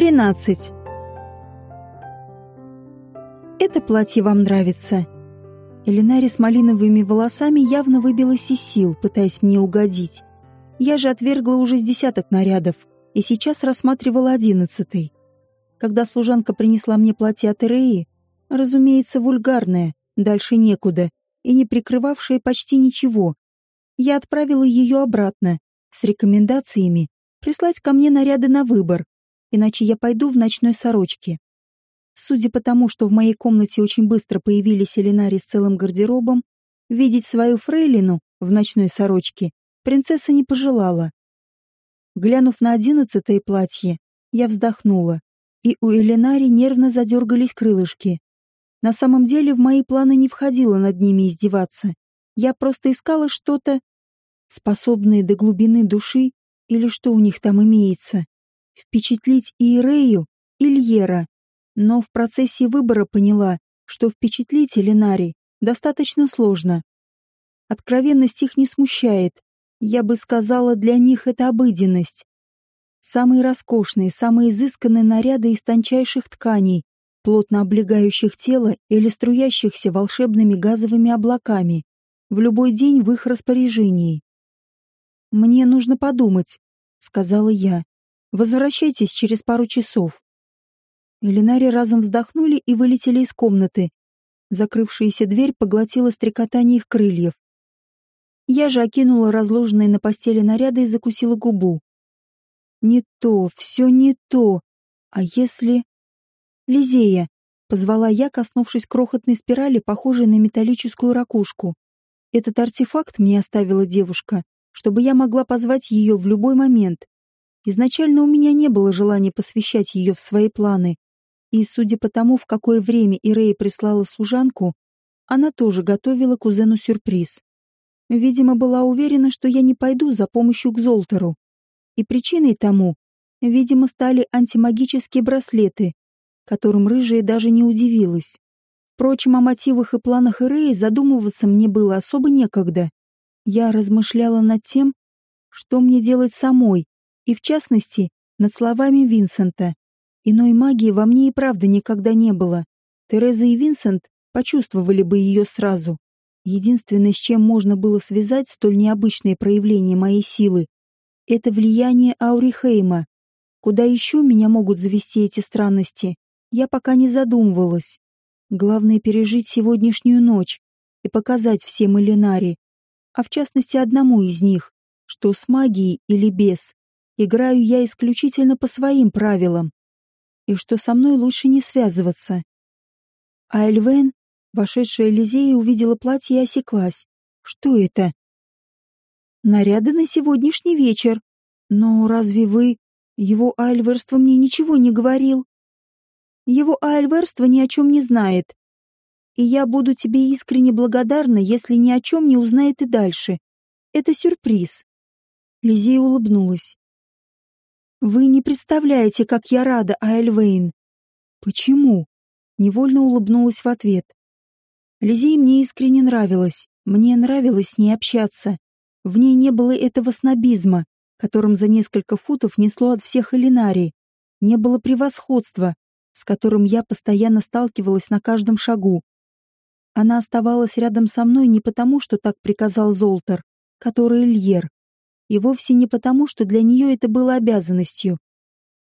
Тринадцать. Это платье вам нравится. Элинари с малиновыми волосами явно выбилась из сил, пытаясь мне угодить. Я же отвергла уже с десяток нарядов и сейчас рассматривала одиннадцатый. Когда служанка принесла мне платье от Эреи, разумеется, вульгарное, дальше некуда, и не прикрывавшее почти ничего, я отправила ее обратно, с рекомендациями прислать ко мне наряды на выбор, иначе я пойду в ночной сорочке. Судя по тому, что в моей комнате очень быстро появились Элинари с целым гардеробом, видеть свою фрейлину в ночной сорочке принцесса не пожелала. Глянув на одиннадцатое платье, я вздохнула, и у Элинари нервно задергались крылышки. На самом деле в мои планы не входило над ними издеваться. Я просто искала что-то, способное до глубины души, или что у них там имеется, впечатлить и Ирею, и Льера. Но в процессе выбора поняла, что впечатлить Элинари достаточно сложно. Откровенность их не смущает, я бы сказала, для них это обыденность. Самые роскошные, самые изысканные наряды из тончайших тканей, плотно облегающих тело или струящихся волшебными газовыми облаками, в любой день в их распоряжении. «Мне нужно подумать», — сказала я. «Возвращайтесь через пару часов». Элинари разом вздохнули и вылетели из комнаты. Закрывшаяся дверь поглотила стрекотание их крыльев. Я же окинула разложенные на постели наряды и закусила губу. Не то, все не то. А если... Лизея, позвала я, коснувшись крохотной спирали, похожей на металлическую ракушку. Этот артефакт мне оставила девушка, чтобы я могла позвать ее в любой момент. Изначально у меня не было желания посвящать ее в свои планы, и, судя по тому, в какое время Ирей прислала служанку, она тоже готовила кузену сюрприз. Видимо, была уверена, что я не пойду за помощью к Золтеру. И причиной тому, видимо, стали антимагические браслеты, которым рыжая даже не удивилась. Впрочем, о мотивах и планах Иреи задумываться мне было особо некогда. Я размышляла над тем, что мне делать самой, и, в частности, над словами Винсента. Иной магии во мне и правда никогда не было. Тереза и Винсент почувствовали бы ее сразу. Единственное, с чем можно было связать столь необычное проявление моей силы, это влияние Аурихейма. Куда еще меня могут завести эти странности, я пока не задумывалась. Главное пережить сегодняшнюю ночь и показать всем Элинари, а в частности одному из них, что с магией или без играю я исключительно по своим правилам, и что со мной лучше не связываться. А Эльвен Вошедшая Лизея увидела платье и осеклась. Что это? Наряды на сегодняшний вечер. Но разве вы... Его альверство мне ничего не говорил. Его альверство ни о чем не знает. И я буду тебе искренне благодарна, если ни о чем не узнает и дальше. Это сюрприз. Лизея улыбнулась. Вы не представляете, как я рада, Айльвейн. Почему? Невольно улыбнулась в ответ. Лизей мне искренне нравилась, мне нравилось с ней общаться. В ней не было этого снобизма, которым за несколько футов несло от всех Элинари. Не было превосходства, с которым я постоянно сталкивалась на каждом шагу. Она оставалась рядом со мной не потому, что так приказал Золтер, который Ильер, и вовсе не потому, что для нее это было обязанностью.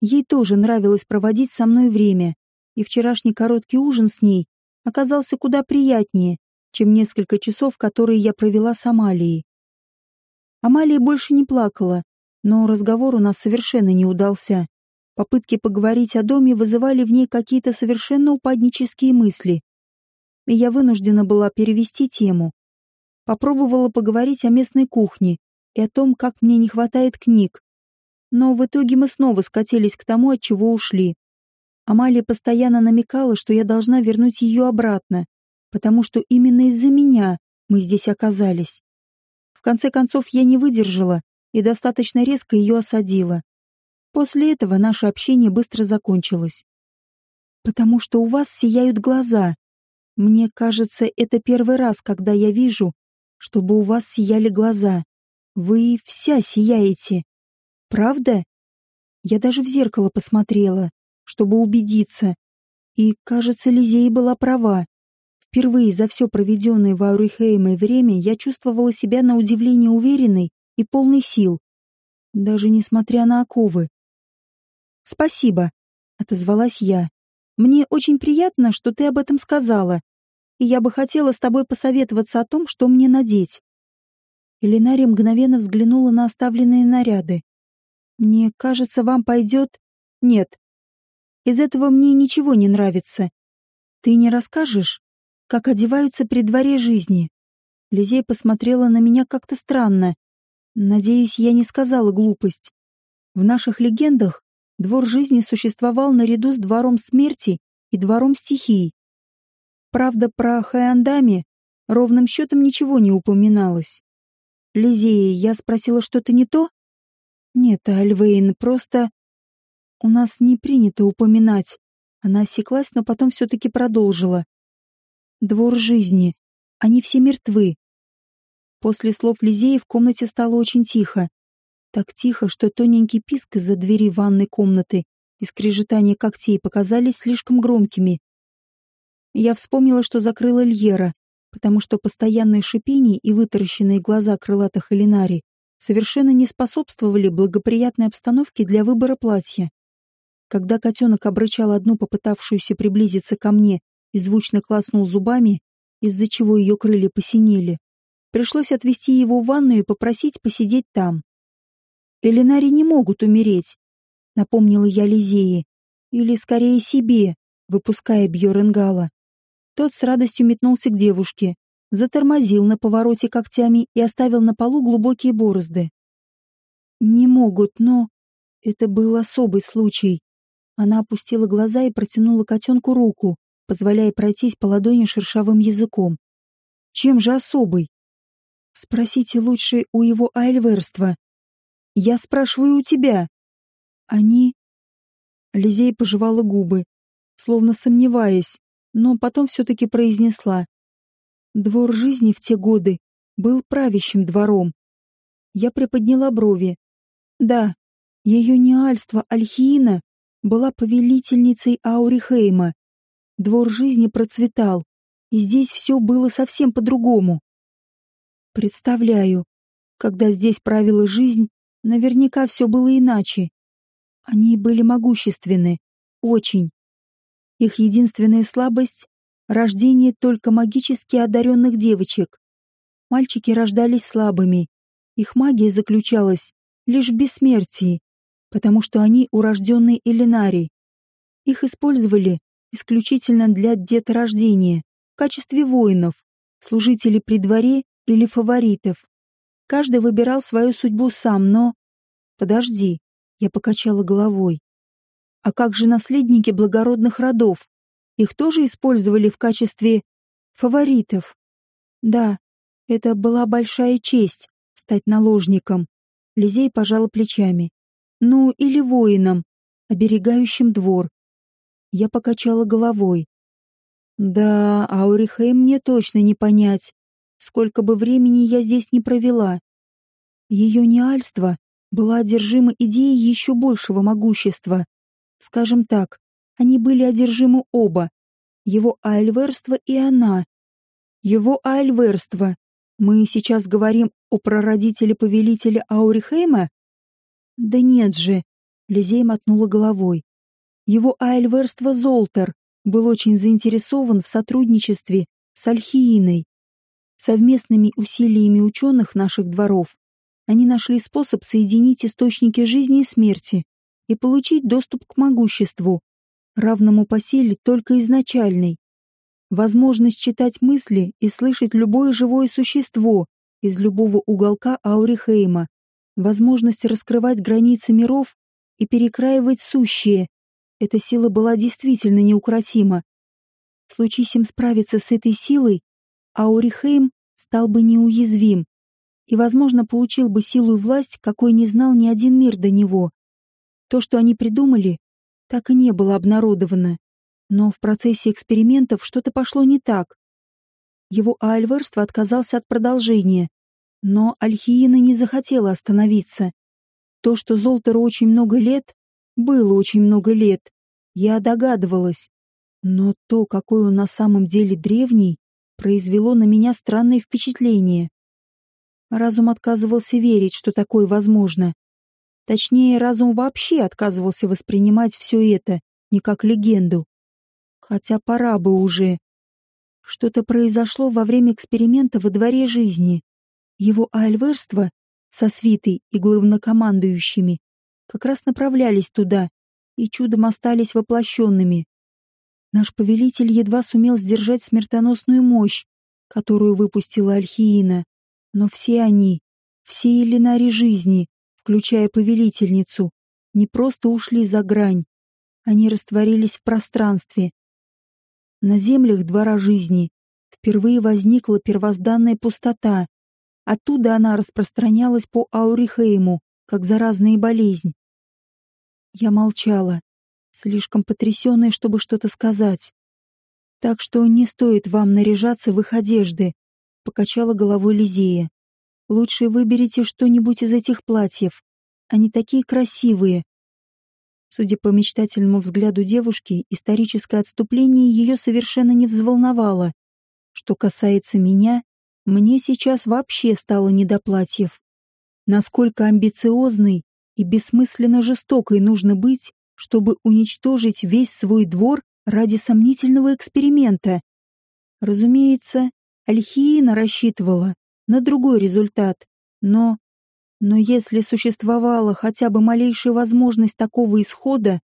Ей тоже нравилось проводить со мной время, и вчерашний короткий ужин с ней оказался куда приятнее, чем несколько часов, которые я провела с Амалией. Амалия больше не плакала, но разговор у нас совершенно не удался. Попытки поговорить о доме вызывали в ней какие-то совершенно упаднические мысли. И я вынуждена была перевести тему. Попробовала поговорить о местной кухне и о том, как мне не хватает книг. Но в итоге мы снова скатились к тому, от чего ушли. Амалия постоянно намекала, что я должна вернуть ее обратно, потому что именно из-за меня мы здесь оказались. В конце концов, я не выдержала и достаточно резко ее осадила. После этого наше общение быстро закончилось. «Потому что у вас сияют глаза. Мне кажется, это первый раз, когда я вижу, чтобы у вас сияли глаза. Вы вся сияете. Правда?» Я даже в зеркало посмотрела чтобы убедиться. И, кажется, Лизей была права. Впервые за все проведенное в Аурихейме время я чувствовала себя на удивление уверенной и полной сил, даже несмотря на оковы. «Спасибо», — отозвалась я. «Мне очень приятно, что ты об этом сказала, и я бы хотела с тобой посоветоваться о том, что мне надеть». Элинари мгновенно взглянула на оставленные наряды. «Мне кажется, вам пойдет...» «Нет. Из этого мне ничего не нравится. Ты не расскажешь, как одеваются при дворе жизни?» Лизей посмотрела на меня как-то странно. Надеюсь, я не сказала глупость. В наших легендах двор жизни существовал наряду с двором смерти и двором стихий. Правда, про Хайандами ровным счетом ничего не упоминалось. Лизея, я спросила что-то не то? Нет, Альвейн, просто... У нас не принято упоминать. Она осеклась, но потом все-таки продолжила. Двор жизни. Они все мертвы. После слов Лизеи в комнате стало очень тихо. Так тихо, что тоненький писк из-за двери ванной комнаты и скрежетание когтей показались слишком громкими. Я вспомнила, что закрыла Льера, потому что постоянное шипение и вытаращенные глаза крылатых Элинари совершенно не способствовали благоприятной обстановке для выбора платья. Когда котенок обрычал одну попытавшуюся приблизиться ко мне и звучно класнул зубами, из-за чего ее крылья посинели, пришлось отвезти его в ванную и попросить посидеть там. «Элинари не могут умереть», — напомнила я Лизее, или скорее себе, выпуская Бьоренгала. Тот с радостью метнулся к девушке, затормозил на повороте когтями и оставил на полу глубокие борозды. «Не могут, но...» Это был особый случай. Она опустила глаза и протянула котенку руку, позволяя пройтись по ладони шершавым языком. «Чем же особый?» «Спросите лучше у его айльверства». «Я спрашиваю у тебя». «Они...» Лизей пожевала губы, словно сомневаясь, но потом все-таки произнесла. Двор жизни в те годы был правящим двором. Я приподняла брови. Да, ее неальство Альхиина была повелительницей Аурихейма. Двор жизни процветал, и здесь все было совсем по-другому. Представляю, когда здесь правила жизнь, наверняка все было иначе. Они были могущественны, очень. Их единственная слабость — рождение только магически одаренных девочек. Мальчики рождались слабыми. Их магия заключалась лишь в бессмертии, потому что они урожденные Элинари. Их использовали исключительно для деторождения, в качестве воинов, служителей при дворе или фаворитов. Каждый выбирал свою судьбу сам, но... Подожди, я покачала головой. А как же наследники благородных родов? Их тоже использовали в качестве фаворитов? Да, это была большая честь — стать наложником. Лизей пожала плечами. Ну, или воином, оберегающим двор. Я покачала головой. Да, Аурихейм мне точно не понять, сколько бы времени я здесь не провела. Ее неальство было одержимо идеей еще большего могущества, Скажем так, они были одержимы оба. Его альверство и она. Его альверство. Мы сейчас говорим о прародителе-повелителе Аурихейма? Да нет же. Лизей мотнула головой. Его альверство Золтер был очень заинтересован в сотрудничестве с Альхииной. Совместными усилиями ученых наших дворов они нашли способ соединить источники жизни и смерти и получить доступ к могуществу, равному по силе только изначальной. Возможность читать мысли и слышать любое живое существо из любого уголка Аурихейма, возможность раскрывать границы миров и перекраивать сущее. Эта сила была действительно неукротима. Случись им справиться с этой силой, Аурихейм стал бы неуязвим и, возможно, получил бы силу и власть, какой не знал ни один мир до него. То, что они придумали, так и не было обнародовано. Но в процессе экспериментов что-то пошло не так. Его альверство отказался от продолжения. Но Альхиина не захотела остановиться. То, что Золтеру очень много лет, было очень много лет, Я догадывалась. Но то, какой он на самом деле древний, произвело на меня странное впечатление. Разум отказывался верить, что такое возможно. Точнее, разум вообще отказывался воспринимать все это не как легенду. Хотя пора бы уже. Что-то произошло во время эксперимента во дворе жизни. Его альверство со свитой и главнокомандующими как раз направлялись туда и чудом остались воплощенными. Наш повелитель едва сумел сдержать смертоносную мощь, которую выпустила Альхиина. Но все они, все Элинари жизни, включая повелительницу, не просто ушли за грань. Они растворились в пространстве. На землях двора жизни впервые возникла первозданная пустота. Оттуда она распространялась по Аурихейму, как заразная болезнь. Я молчала, слишком потрясенная, чтобы что-то сказать. Так что не стоит вам наряжаться в их одежды, покачала головой Лизея. Лучше выберите что-нибудь из этих платьев. Они такие красивые. Судя по мечтательному взгляду девушки, историческое отступление ее совершенно не взволновало. Что касается меня, мне сейчас вообще стало не до платьев. Насколько амбициозной и бессмысленно жестокой нужно быть, чтобы уничтожить весь свой двор ради сомнительного эксперимента. Разумеется, Альхиина рассчитывала на другой результат, но... Но если существовала хотя бы малейшая возможность такого исхода,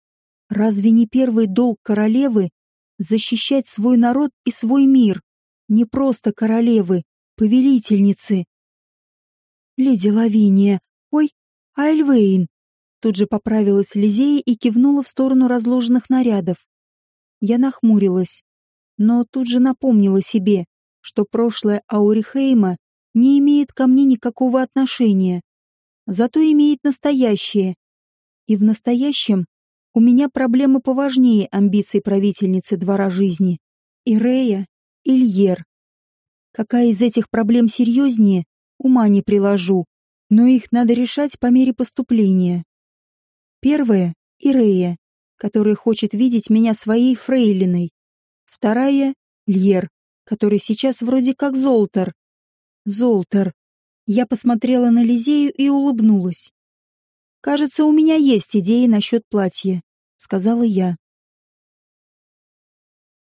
разве не первый долг королевы защищать свой народ и свой мир, не просто королевы, повелительницы? Леди Лавиния, ой, Айльвейн, тут же поправилась Лизея и кивнула в сторону разложенных нарядов. Я нахмурилась, но тут же напомнила себе, что прошлое Аурихейма не имеет ко мне никакого отношения, зато имеет настоящее. И в настоящем у меня проблемы поважнее амбиций правительницы двора жизни. Ирея, Ильер. Какая из этих проблем серьезнее, ума не приложу, но их надо решать по мере поступления. Первая — Ирея, которая хочет видеть меня своей фрейлиной. Вторая — Льер, который сейчас вроде как Золтер. Золтер. Я посмотрела на Лизею и улыбнулась. «Кажется, у меня есть идеи насчет платья», — сказала я.